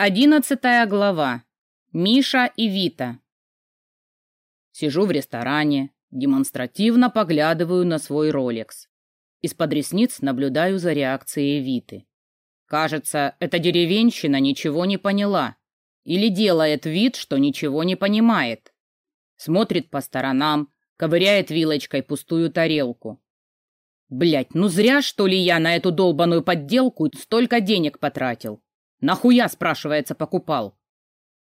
Одиннадцатая глава. Миша и Вита. Сижу в ресторане, демонстративно поглядываю на свой Ролекс. Из-под ресниц наблюдаю за реакцией Виты. Кажется, эта деревенщина ничего не поняла. Или делает вид, что ничего не понимает. Смотрит по сторонам, ковыряет вилочкой пустую тарелку. Блять, ну зря, что ли, я на эту долбаную подделку столько денег потратил. Нахуя, спрашивается, покупал?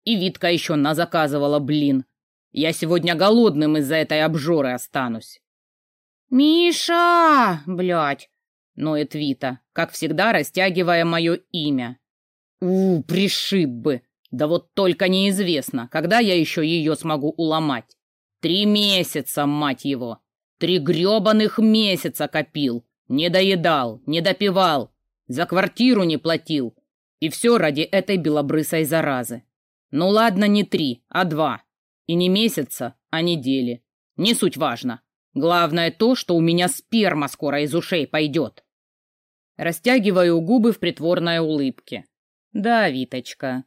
И Витка еще назаказывала, блин. Я сегодня голодным из-за этой обжоры останусь. «Миша!» — блядь, ноет Вита, как всегда растягивая мое имя. У, пришиб бы! Да вот только неизвестно, когда я еще ее смогу уломать. Три месяца, мать его! Три гребаных месяца копил. Не доедал, не допивал, за квартиру не платил, и все ради этой белобрысой заразы. Ну ладно, не три, а два. И не месяца, а недели. Не суть важно. Главное то, что у меня сперма скоро из ушей пойдет. Растягиваю губы в притворной улыбке. Да, Виточка.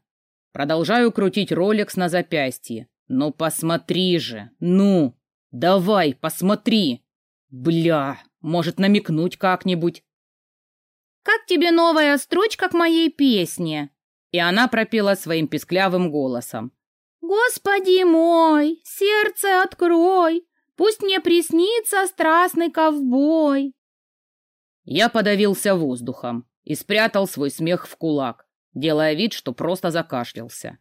Продолжаю крутить роликс на запястье. Ну посмотри же, ну, давай, посмотри. Бля, может намекнуть как-нибудь. «Как тебе новая строчка к моей песне?» И она пропела своим писклявым голосом. «Господи мой, сердце открой, пусть мне приснится страстный ковбой». Я подавился воздухом и спрятал свой смех в кулак, делая вид, что просто закашлялся.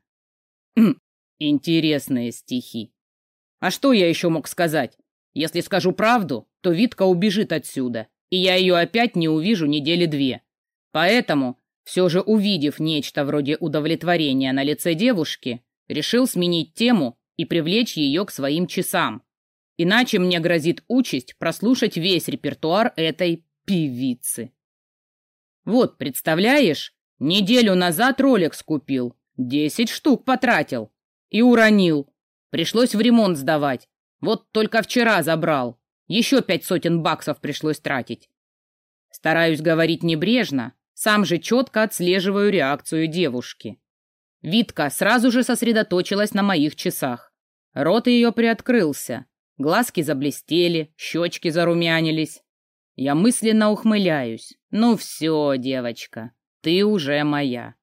Хм, интересные стихи. А что я еще мог сказать? Если скажу правду, то Витка убежит отсюда, и я ее опять не увижу недели две. Поэтому, все же увидев нечто вроде удовлетворения на лице девушки, решил сменить тему и привлечь ее к своим часам. Иначе мне грозит участь прослушать весь репертуар этой певицы. Вот, представляешь, неделю назад Ролекс купил, десять штук потратил и уронил. Пришлось в ремонт сдавать. Вот только вчера забрал. Еще пять сотен баксов пришлось тратить. Стараюсь говорить небрежно, сам же четко отслеживаю реакцию девушки. Витка сразу же сосредоточилась на моих часах. Рот ее приоткрылся, глазки заблестели, щечки зарумянились. Я мысленно ухмыляюсь. Ну все, девочка, ты уже моя.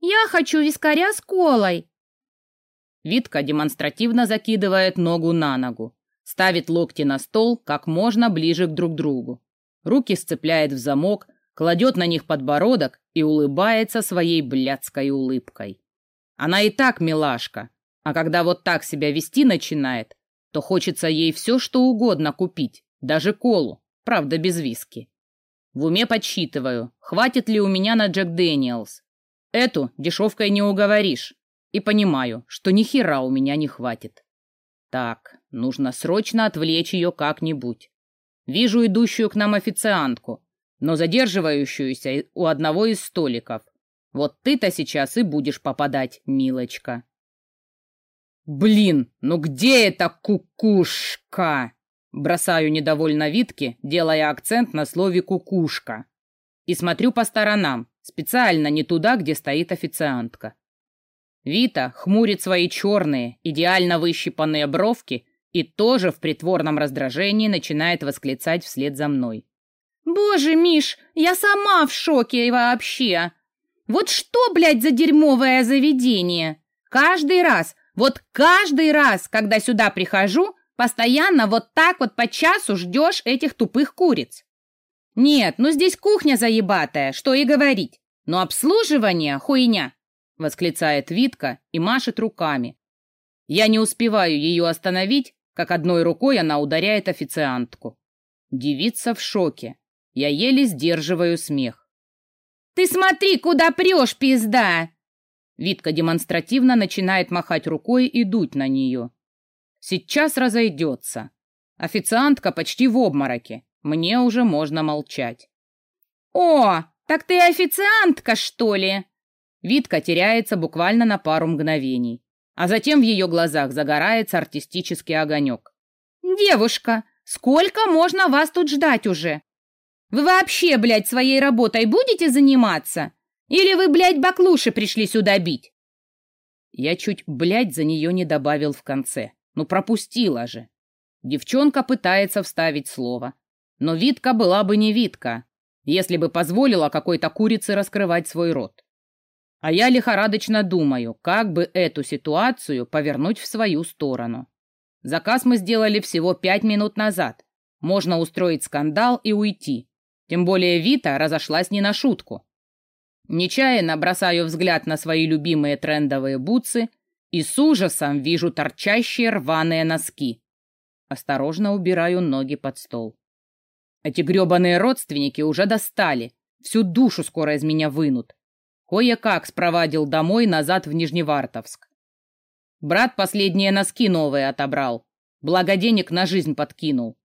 Я хочу вискаря с колой. Витка демонстративно закидывает ногу на ногу. Ставит локти на стол как можно ближе к друг другу. Руки сцепляет в замок, кладет на них подбородок и улыбается своей блядской улыбкой. Она и так милашка, а когда вот так себя вести начинает, то хочется ей все, что угодно купить, даже колу, правда без виски. В уме подсчитываю, хватит ли у меня на Джек Дэниелс. Эту дешевкой не уговоришь. И понимаю, что ни хера у меня не хватит. Так, нужно срочно отвлечь ее как-нибудь. Вижу идущую к нам официантку, но задерживающуюся у одного из столиков. Вот ты-то сейчас и будешь попадать, милочка. Блин, ну где эта кукушка? Бросаю недовольно Витке, делая акцент на слове «кукушка». И смотрю по сторонам, специально не туда, где стоит официантка. Вита хмурит свои черные, идеально выщипанные бровки и тоже в притворном раздражении начинает восклицать вслед за мной. «Боже, Миш, я сама в шоке вообще! Вот что, блядь, за дерьмовое заведение! Каждый раз, вот каждый раз, когда сюда прихожу, постоянно вот так вот по часу ждешь этих тупых куриц. Нет, ну здесь кухня заебатая, что и говорить, но обслуживание — хуйня!» восклицает Витка и машет руками. Я не успеваю ее остановить, как одной рукой она ударяет официантку. Девица в шоке. Я еле сдерживаю смех. «Ты смотри, куда прешь, пизда!» Витка демонстративно начинает махать рукой и дуть на нее. Сейчас разойдется. Официантка почти в обмороке. Мне уже можно молчать. «О, так ты официантка, что ли?» Витка теряется буквально на пару мгновений, а затем в ее глазах загорается артистический огонек. «Девушка, сколько можно вас тут ждать уже? Вы вообще, блядь, своей работой будете заниматься? Или вы, блядь, баклуши пришли сюда бить? Я чуть, блядь, за нее не добавил в конце. Ну, пропустила же. Девчонка пытается вставить слово. Но Витка была бы не Витка, если бы позволила какой-то курице раскрывать свой рот. А я лихорадочно думаю, как бы эту ситуацию повернуть в свою сторону. Заказ мы сделали всего пять минут назад. Можно устроить скандал и уйти. Тем более Вита разошлась не на шутку. Нечаянно бросаю взгляд на свои любимые трендовые бутсы и с ужасом вижу торчащие рваные носки. Осторожно убираю ноги под стол. Эти грёбаные родственники уже достали. Всю душу скоро из меня вынут. Кое-как спровадил домой назад в Нижневартовск. Брат последние носки новые отобрал. Благо денег на жизнь подкинул.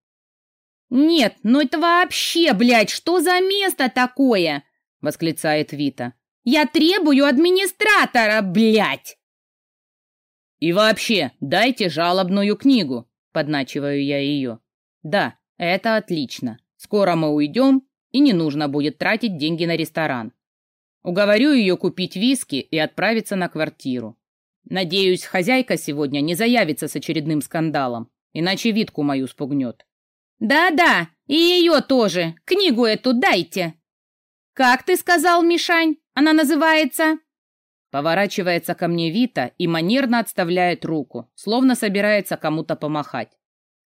«Нет, ну это вообще, блядь, что за место такое?» — восклицает Вита. «Я требую администратора, блядь!» «И вообще, дайте жалобную книгу», — подначиваю я ее. «Да, это отлично. Скоро мы уйдем, и не нужно будет тратить деньги на ресторан. Уговорю ее купить виски и отправиться на квартиру. Надеюсь, хозяйка сегодня не заявится с очередным скандалом, иначе Витку мою спугнет. Да-да, и ее тоже. Книгу эту дайте. Как ты сказал, Мишань? Она называется? Поворачивается ко мне Вита и манерно отставляет руку, словно собирается кому-то помахать.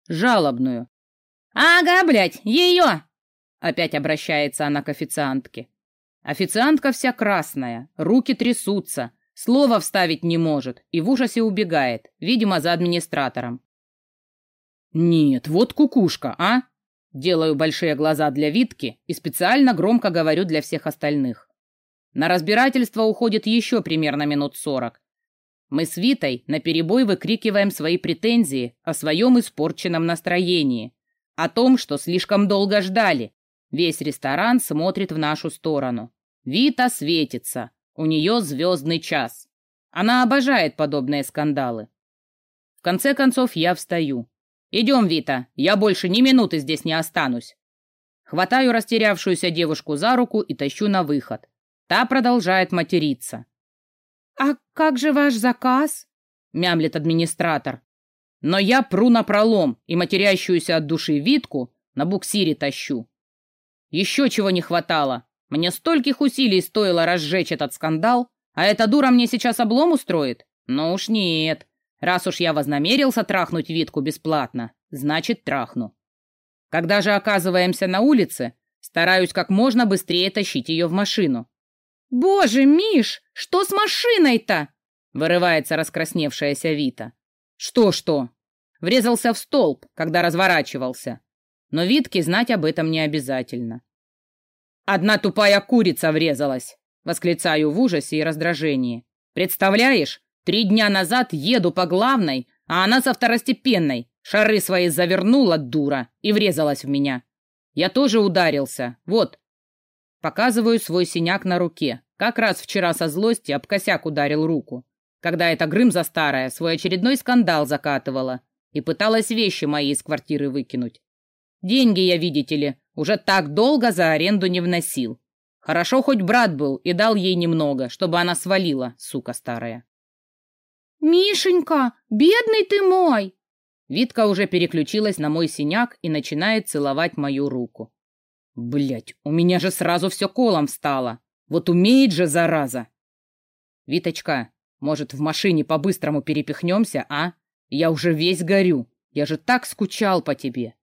Жалобную. Ага, блядь, ее! Опять обращается она к официантке. Официантка вся красная, руки трясутся, слова вставить не может и в ужасе убегает, видимо, за администратором. Нет, вот кукушка, а? Делаю большие глаза для Витки и специально громко говорю для всех остальных. На разбирательство уходит еще примерно минут сорок. Мы с Витой наперебой выкрикиваем свои претензии о своем испорченном настроении, о том, что слишком долго ждали. Весь ресторан смотрит в нашу сторону. Вита светится. У нее звездный час. Она обожает подобные скандалы. В конце концов, я встаю. «Идем, Вита, я больше ни минуты здесь не останусь». Хватаю растерявшуюся девушку за руку и тащу на выход. Та продолжает материться. «А как же ваш заказ?» — мямлет администратор. Но я пру на пролом и матерящуюся от души Витку на буксире тащу. Еще чего не хватало. Мне стольких усилий стоило разжечь этот скандал, а эта дура мне сейчас облом устроит? Ну уж нет. Раз уж я вознамерился трахнуть Витку бесплатно, значит трахну. Когда же оказываемся на улице, стараюсь как можно быстрее тащить ее в машину. «Боже, Миш, что с машиной-то?» вырывается раскрасневшаяся Вита. «Что-что?» Врезался в столб, когда разворачивался. Но Витке знать об этом не обязательно. «Одна тупая курица врезалась!» Восклицаю в ужасе и раздражении. «Представляешь, три дня назад еду по главной, а она со второстепенной. Шары свои завернула, дура, и врезалась в меня. Я тоже ударился. Вот». Показываю свой синяк на руке. Как раз вчера со злости об косяк ударил руку, когда эта Грымза старая свой очередной скандал закатывала и пыталась вещи мои из квартиры выкинуть. Деньги я, видите ли, уже так долго за аренду не вносил. Хорошо, хоть брат был и дал ей немного, чтобы она свалила, сука старая. «Мишенька, бедный ты мой!» Витка уже переключилась на мой синяк и начинает целовать мою руку. Блять, у меня же сразу все колом встало. Вот умеет же, зараза! Виточка, может, в машине по-быстрому перепихнемся, а? Я уже весь горю. Я же так скучал по тебе.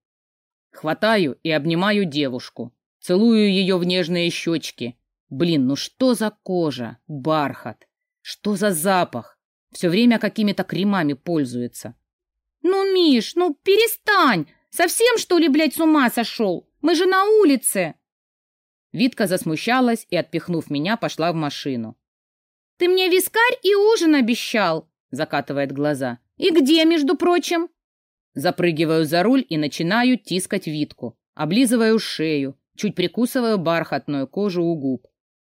Хватаю и обнимаю девушку. Целую ее в нежные щечки. Блин, ну что за кожа? Бархат. Что за запах? Все время какими-то кремами пользуется. Ну, Миш, ну перестань! Совсем, что ли, блядь, с ума сошел? Мы же на улице!» Витка засмущалась и, отпихнув меня, пошла в машину. «Ты мне вискарь и ужин обещал!» — закатывает глаза. «И где, между прочим?» Запрыгиваю за руль и начинаю тискать Витку. Облизываю шею, чуть прикусываю бархатную кожу у губ.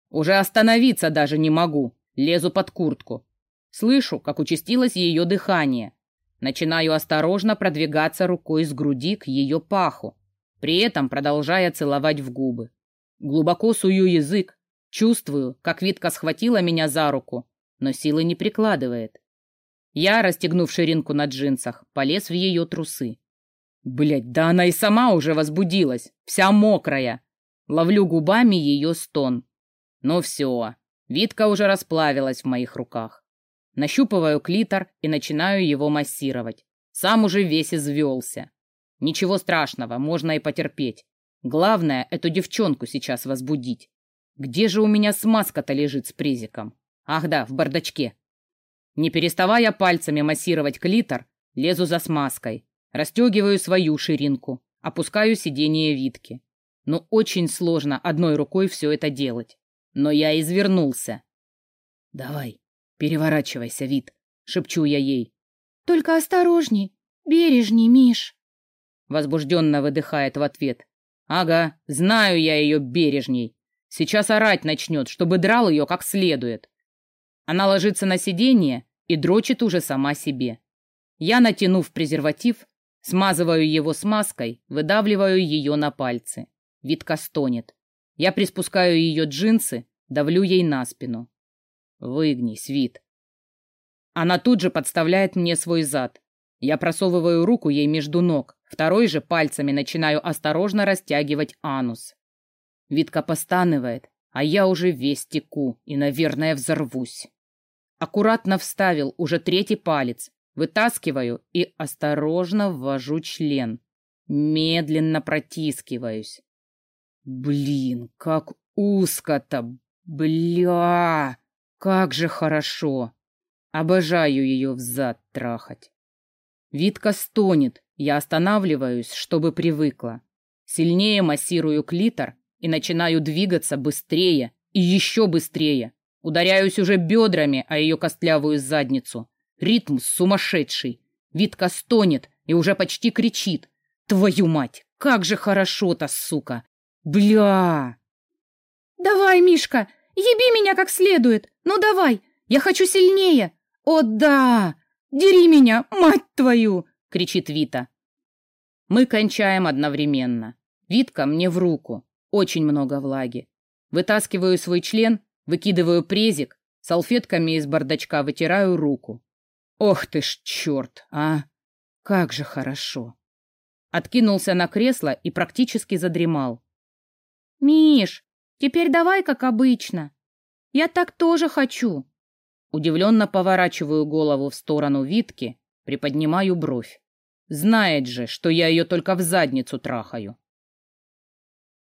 Уже остановиться даже не могу. Лезу под куртку. Слышу, как участилось ее дыхание. Начинаю осторожно продвигаться рукой с груди к ее паху, при этом продолжая целовать в губы. Глубоко сую язык, Чувствую, как Витка схватила меня за руку, но силы не прикладывает. Я, расстегнув ширинку на джинсах, полез в ее трусы. Блять, да она и сама уже возбудилась, вся мокрая. Ловлю губами ее стон. Ну все, Витка уже расплавилась в моих руках. Нащупываю клитор и начинаю его массировать. Сам уже весь извелся. Ничего страшного, можно и потерпеть. Главное, эту девчонку сейчас возбудить. Где же у меня смазка-то лежит с презиком? Ах да, в бардачке. Не переставая пальцами массировать клитор, лезу за смазкой. Расстегиваю свою ширинку, опускаю сиденье Витки. Но очень сложно одной рукой все это делать. Но я извернулся. «Давай, переворачивайся, Вит», — шепчу я ей. «Только осторожней, бережней, Миш», — возбужденно выдыхает в ответ. «Ага, знаю я ее бережней. Сейчас орать начнет, чтобы драл ее как следует». Она ложится на сиденье и дрочит уже сама себе. Я, натянув презерватив, смазываю его смазкой, выдавливаю ее на пальцы. Витка стонет. Я приспускаю ее джинсы, давлю ей на спину. Выгнись, Вит. Она тут же подставляет мне свой зад. Я просовываю руку ей между ног, второй же пальцами начинаю осторожно растягивать анус. Витка постанывает, а я уже весь теку и, наверное, взорвусь. Аккуратно вставил уже третий палец, вытаскиваю и осторожно ввожу член. Медленно протискиваюсь. Блин, как узко-то! Бля! Как же хорошо! Обожаю ее взад трахать. Витка стонет, я останавливаюсь, чтобы привыкла. Сильнее массирую клитор и начинаю двигаться быстрее и еще быстрее. Ударяюсь уже бедрами о ее костлявую задницу. Ритм сумасшедший. Витка стонет и уже почти кричит. Твою мать, как же хорошо-то, сука! Бля! Давай, Мишка, еби меня как следует. Ну давай, я хочу сильнее. О да! Дери меня, мать твою! Кричит Вита. Мы кончаем одновременно. Витка мне в руку. Очень много влаги. Вытаскиваю свой член Выкидываю презик, салфетками из бардачка вытираю руку. Ох ты ж черт, а! Как же хорошо! Откинулся на кресло и практически задремал. «Миш, теперь давай как обычно. Я так тоже хочу». Удивленно поворачиваю голову в сторону Витки, приподнимаю бровь. Знает же, что я ее только в задницу трахаю.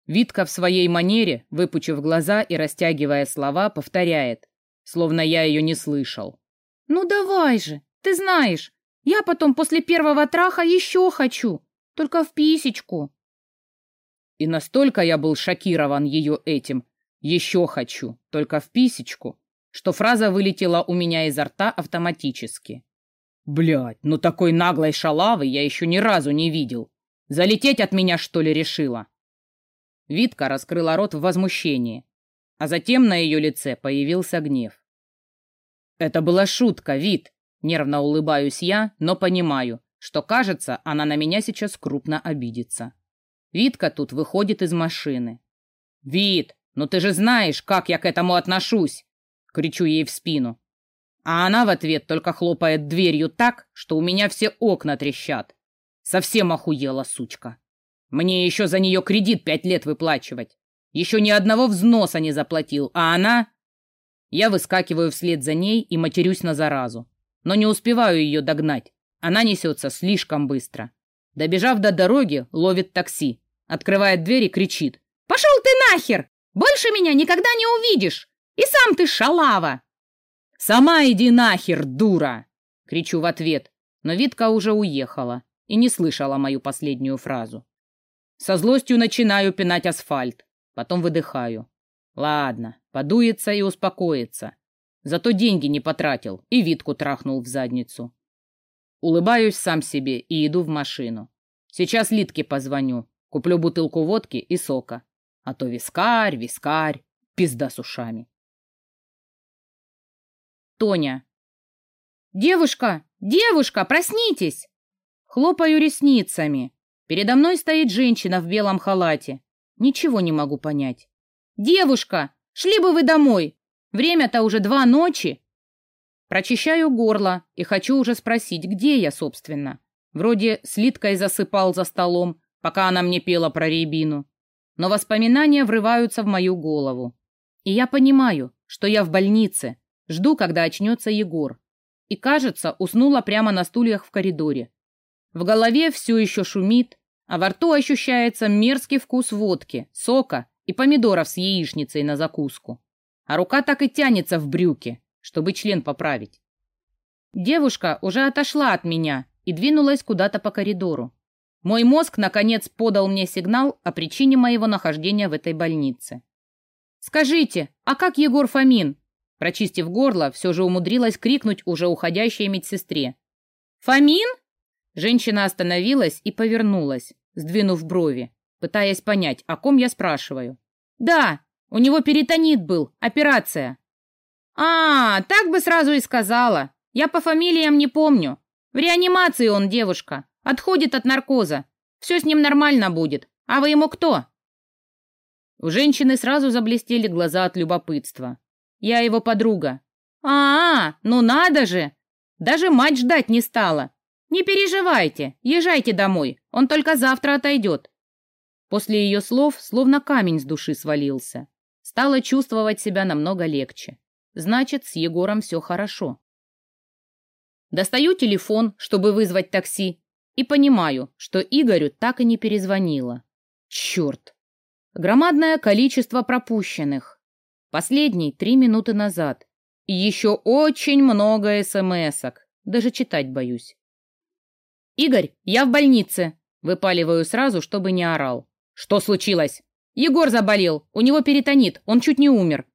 Витка в своей манере, выпучив глаза и растягивая слова, повторяет, словно я ее не слышал. «Ну давай же, ты знаешь, я потом после первого траха еще хочу, только в писечку». И настолько я был шокирован ее этим «еще хочу, только в писечку», что фраза вылетела у меня изо рта автоматически. Блядь, ну такой наглой шалавы я еще ни разу не видел. Залететь от меня, что ли, решила? Витка раскрыла рот в возмущении, а затем на ее лице появился гнев. «Это была шутка, Вит!» Нервно улыбаюсь я, но понимаю, что, кажется, она на меня сейчас крупно обидится. Витка тут выходит из машины. «Вит, ну ты же знаешь, как я к этому отношусь!» Кричу ей в спину. А она в ответ только хлопает дверью так, что у меня все окна трещат. Совсем охуела, сучка. Мне еще за нее кредит пять лет выплачивать. Еще ни одного взноса не заплатил, а она... Я выскакиваю вслед за ней и матерюсь на заразу. Но не успеваю ее догнать. Она несется слишком быстро. Добежав до дороги, ловит такси. Открывает дверь и кричит. «Пошел ты нахер! Больше меня никогда не увидишь! И сам ты шалава!» «Сама иди нахер, дура!» Кричу в ответ, но Витка уже уехала и не слышала мою последнюю фразу. Со злостью начинаю пинать асфальт, потом выдыхаю. Ладно, подуется и успокоится. Зато деньги не потратил и Витку трахнул в задницу. Улыбаюсь сам себе и иду в машину. Сейчас Литке позвоню, куплю бутылку водки и сока. А то вискарь, вискарь, пизда с ушами. Тоня. «Девушка! Девушка, проснитесь!» Хлопаю ресницами. Передо мной стоит женщина в белом халате. Ничего не могу понять. «Девушка, Шли бы вы домой. Время-то уже два ночи. Прочищаю горло и хочу уже спросить, где я, собственно. Вроде слиткой засыпал за столом, пока она мне пела про рябину. Но воспоминания врываются в мою голову. И я понимаю, что я в больнице, жду, когда очнется Егор. И, кажется, уснула прямо на стульях в коридоре. В голове все еще шумит, а во рту ощущается мерзкий вкус водки, сока и помидоров с яичницей на закуску. А рука так и тянется в брюки, чтобы член поправить. Девушка уже отошла от меня и двинулась куда-то по коридору. Мой мозг, наконец, подал мне сигнал о причине моего нахождения в этой больнице. «Скажите, а как Егор Фомин?» Прочистив горло, все же умудрилась крикнуть уже уходящей медсестре. «Фомин?» Женщина остановилась и повернулась, сдвинув брови, пытаясь понять, о ком я спрашиваю. «Да, у него перитонит был, операция». «А, так бы сразу и сказала. Я по фамилиям не помню. В реанимации он, девушка. Отходит от наркоза. Все с ним нормально будет. А вы ему кто?» У женщины сразу заблестели глаза от любопытства. «Я его подруга». «А, -а ну надо же! Даже мать ждать не стала. Не переживайте, езжайте домой, он только завтра отойдет». После ее слов словно камень с души свалился. Стала чувствовать себя намного легче. Значит, с Егором все хорошо. Достаю телефон, чтобы вызвать такси, и понимаю, что Игорю так и не перезвонила. Черт! Громадное количество пропущенных. Последний три минуты назад. И еще очень много смс-ок. Даже читать боюсь. «Игорь, я в больнице!» Выпаливаю сразу, чтобы не орал. «Что случилось?» «Егор заболел. У него перитонит. Он чуть не умер.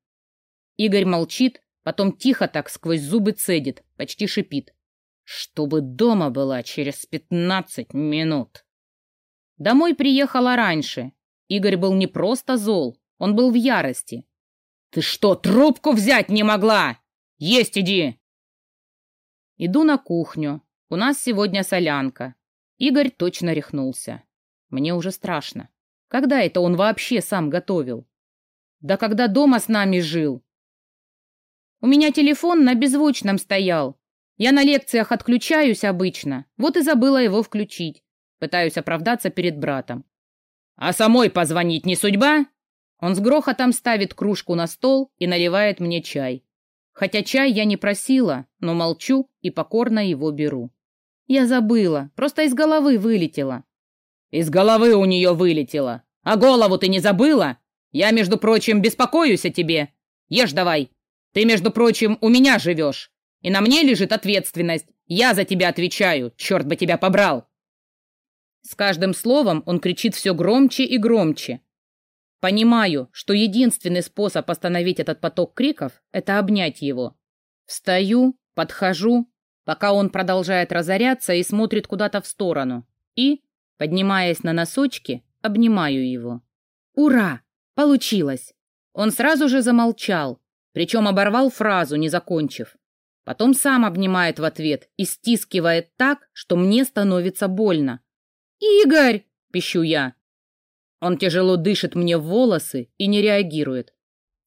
Игорь молчит, потом тихо так сквозь зубы цедит, почти шипит. Чтобы дома была через пятнадцать минут. Домой приехала раньше. Игорь был не просто зол, он был в ярости. «Ты что, трубку взять не могла? Есть иди!» Иду на кухню. У нас сегодня солянка. Игорь точно рехнулся. Мне уже страшно. Когда это он вообще сам готовил? Да когда дома с нами жил, у меня телефон на беззвучном стоял. Я на лекциях отключаюсь обычно, вот и забыла его включить. Пытаюсь оправдаться перед братом. «А самой позвонить не судьба?» Он с грохотом ставит кружку на стол и наливает мне чай. Хотя чай я не просила, но молчу и покорно его беру. Я забыла, просто из головы вылетела. Из головы у нее вылетело. А голову ты не забыла? Я, между прочим, беспокоюсь о тебе. Ешь давай. Ты, между прочим, у меня живешь. И на мне лежит ответственность. Я за тебя отвечаю. Черт бы тебя побрал!» С каждым словом он кричит все громче и громче. Понимаю, что единственный способ остановить этот поток криков — это обнять его. Встаю, подхожу, пока он продолжает разоряться и смотрит куда-то в сторону. И, поднимаясь на носочки, обнимаю его. «Ура! Получилось!» Он сразу же замолчал, причем оборвал фразу, не закончив. Потом сам обнимает в ответ и стискивает так, что мне становится больно. «Игорь!» — пищу я. Он тяжело дышит мне в волосы и не реагирует.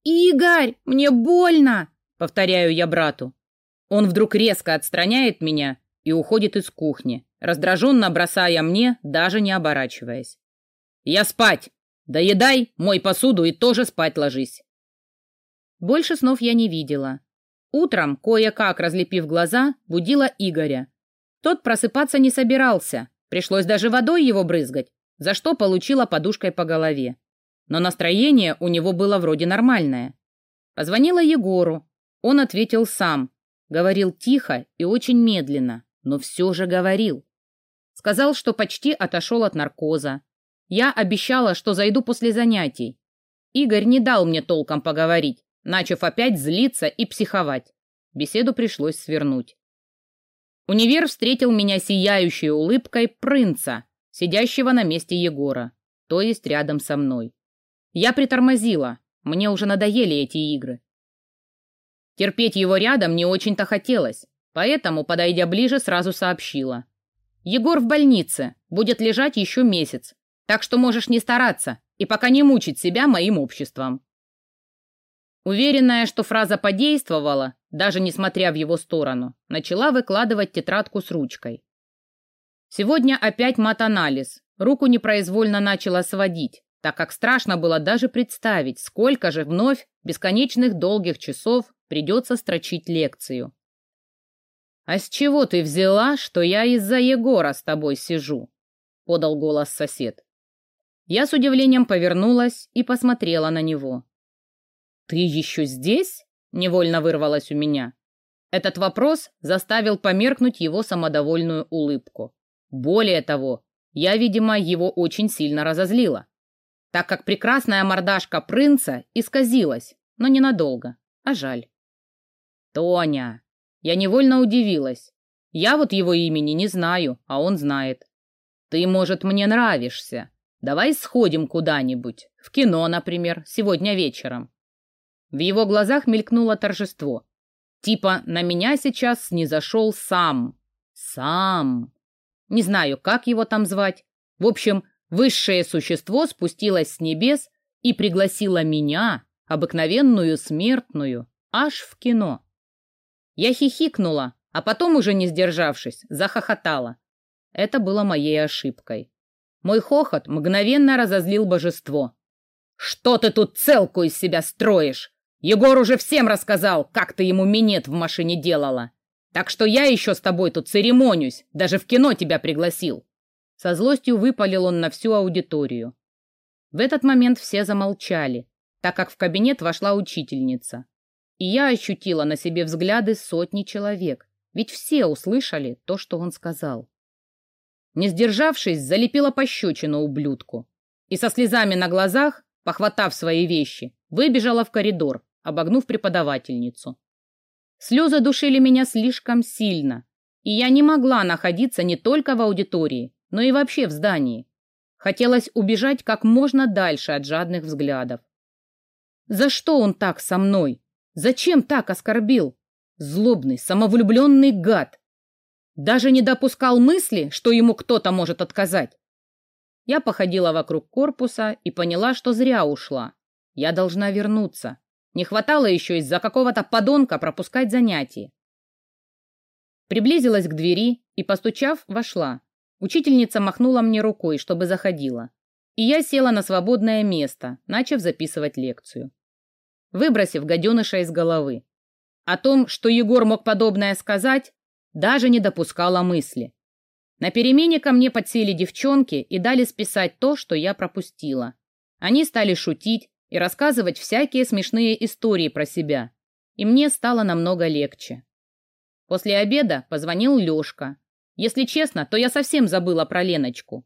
«Игорь, мне больно!» — повторяю я брату. Он вдруг резко отстраняет меня и уходит из кухни, раздраженно бросая мне, даже не оборачиваясь. «Я спать! Доедай, мой посуду и тоже спать ложись!» Больше снов я не видела. Утром, кое-как разлепив глаза, будила Игоря. Тот просыпаться не собирался, пришлось даже водой его брызгать, за что получила подушкой по голове. Но настроение у него было вроде нормальное. Позвонила Егору. Он ответил сам. Говорил тихо и очень медленно, но все же говорил. Сказал, что почти отошел от наркоза. Я обещала, что зайду после занятий. Игорь не дал мне толком поговорить начав опять злиться и психовать. Беседу пришлось свернуть. Универ встретил меня сияющей улыбкой принца, сидящего на месте Егора, то есть рядом со мной. Я притормозила, мне уже надоели эти игры. Терпеть его рядом не очень-то хотелось, поэтому, подойдя ближе, сразу сообщила. «Егор в больнице, будет лежать еще месяц, так что можешь не стараться и пока не мучить себя моим обществом». Уверенная, что фраза подействовала, даже несмотря в его сторону, начала выкладывать тетрадку с ручкой. Сегодня опять мат-анализ. Руку непроизвольно начала сводить, так как страшно было даже представить, сколько же вновь бесконечных долгих часов придется строчить лекцию. «А с чего ты взяла, что я из-за Егора с тобой сижу?» — подал голос сосед. Я с удивлением повернулась и посмотрела на него. «Ты еще здесь?» — невольно вырвалось у меня. Этот вопрос заставил померкнуть его самодовольную улыбку. Более того, я, видимо, его очень сильно разозлила, так как прекрасная мордашка принца исказилась, но ненадолго, а жаль. «Тоня!» Я невольно удивилась. Я вот его имени не знаю, а он знает. «Ты, может, мне нравишься. Давай сходим куда-нибудь, в кино, например, сегодня вечером». В его глазах мелькнуло торжество. Типа на меня сейчас не зашел сам. Сам. Не знаю, как его там звать. В общем, высшее существо спустилось с небес и пригласило меня, обыкновенную смертную, аж в кино. Я хихикнула, а потом, уже не сдержавшись, захохотала. Это было моей ошибкой. Мой хохот мгновенно разозлил божество. «Что ты тут целку из себя строишь? Егор уже всем рассказал, как ты ему минет в машине делала. Так что я еще с тобой тут церемонюсь, даже в кино тебя пригласил. Со злостью выпалил он на всю аудиторию. В этот момент все замолчали, так как в кабинет вошла учительница. И я ощутила на себе взгляды сотни человек, ведь все услышали то, что он сказал. Не сдержавшись, залепила пощечину ублюдку. И со слезами на глазах, похватав свои вещи, выбежала в коридор, обогнув преподавательницу. Слезы душили меня слишком сильно, и я не могла находиться не только в аудитории, но и вообще в здании. Хотелось убежать как можно дальше от жадных взглядов. За что он так со мной? Зачем так оскорбил? Злобный, самовлюбленный гад. Даже не допускал мысли, что ему кто-то может отказать. Я походила вокруг корпуса и поняла, что зря ушла. Я должна вернуться. Не хватало еще из-за какого-то подонка пропускать занятия. Приблизилась к двери и, постучав, вошла. Учительница махнула мне рукой, чтобы заходила. И я села на свободное место, начав записывать лекцию. Выбросив гаденыша из головы. О том, что Егор мог подобное сказать, даже не допускала мысли. На перемене ко мне подсели девчонки и дали списать то, что я пропустила. Они стали шутить, и рассказывать всякие смешные истории про себя. И мне стало намного легче. После обеда позвонил Лёшка. Если честно, то я совсем забыла про Леночку.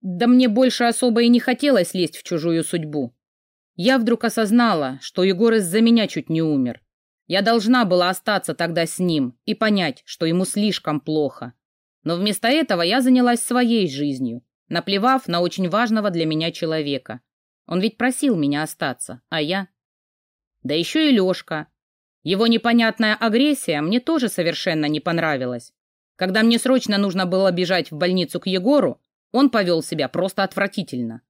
Да мне больше особо и не хотелось лезть в чужую судьбу. Я вдруг осознала, что Егор из-за меня чуть не умер. Я должна была остаться тогда с ним и понять, что ему слишком плохо. Но вместо этого я занялась своей жизнью, наплевав на очень важного для меня человека. Он ведь просил меня остаться, а я... Да еще и Лешка. Его непонятная агрессия мне тоже совершенно не понравилась. Когда мне срочно нужно было бежать в больницу к Егору, он повел себя просто отвратительно.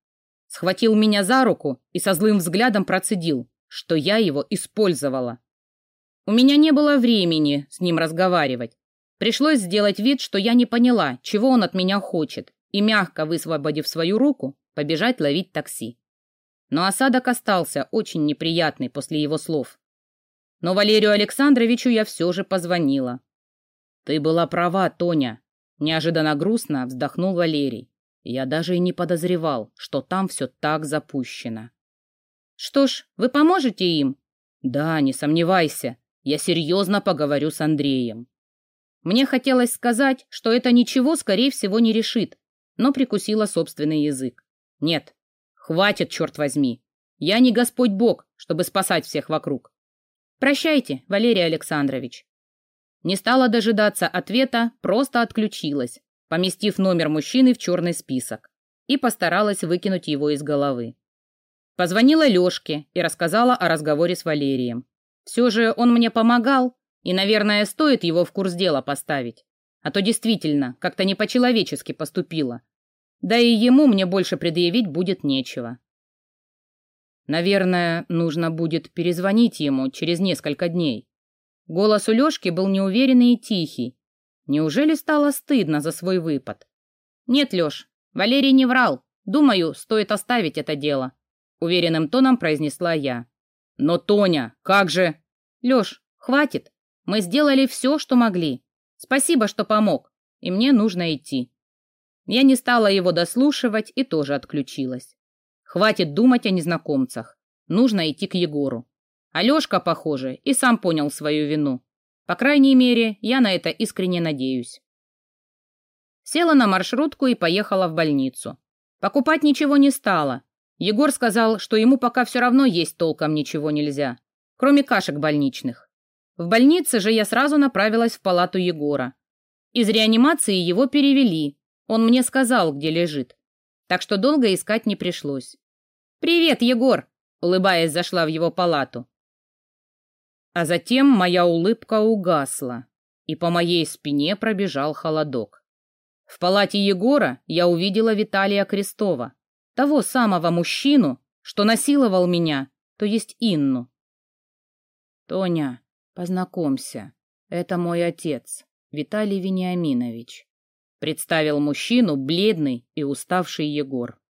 Схватил меня за руку и со злым взглядом процедил, что я его использовала. У меня не было времени с ним разговаривать. Пришлось сделать вид, что я не поняла, чего он от меня хочет, и, мягко высвободив свою руку, побежать ловить такси. Но осадок остался очень неприятный после его слов. Но Валерию Александровичу я все же позвонила. «Ты была права, Тоня», — неожиданно грустно вздохнул Валерий. Я даже и не подозревал, что там все так запущено. «Что ж, вы поможете им?» «Да, не сомневайся. Я серьезно поговорю с Андреем». Мне хотелось сказать, что это ничего, скорее всего, не решит, но прикусила собственный язык. Нет, Хватит, черт возьми. Я не Господь Бог, чтобы спасать всех вокруг. Прощайте, Валерий Александрович. Не стала дожидаться ответа, просто отключилась, поместив номер мужчины в черный список, и постаралась выкинуть его из головы. Позвонила Лешке и рассказала о разговоре с Валерием. Все же он мне помогал, и, наверное, стоит его в курс дела поставить. А то действительно как-то не по-человечески поступила. Да и ему мне больше предъявить будет нечего. Наверное, нужно будет перезвонить ему через несколько дней. Голос у Лёшки был неуверенный и тихий. Неужели стало стыдно за свой выпад? Нет, Лёш, Валерий не врал. Думаю, стоит оставить это дело. Уверенным тоном произнесла я. Но, Тоня, как же... Лёш, хватит. Мы сделали все, что могли. Спасибо, что помог. И мне нужно идти. Я не стала его дослушивать и тоже отключилась. Хватит думать о незнакомцах. Нужно идти к Егору. Алешка, похоже, и сам понял свою вину. По крайней мере, я на это искренне надеюсь. Села на маршрутку и поехала в больницу. Покупать ничего не стала. Егор сказал, что ему пока все равно есть толком ничего нельзя, кроме кашек больничных. В больнице же я сразу направилась в палату Егора. Из реанимации его перевели. Он мне сказал, где лежит. Так что долго искать не пришлось. «Привет, Егор!» — улыбаясь, зашла в его палату. А затем моя улыбка угасла, и по моей спине пробежал холодок. В палате Егора я увидела Виталия Крестова, того самого мужчину, что насиловал меня, то есть Инну. «Тоня, познакомься, это мой отец, Виталий Вениаминович», представил мужчину бледный и уставший Егор.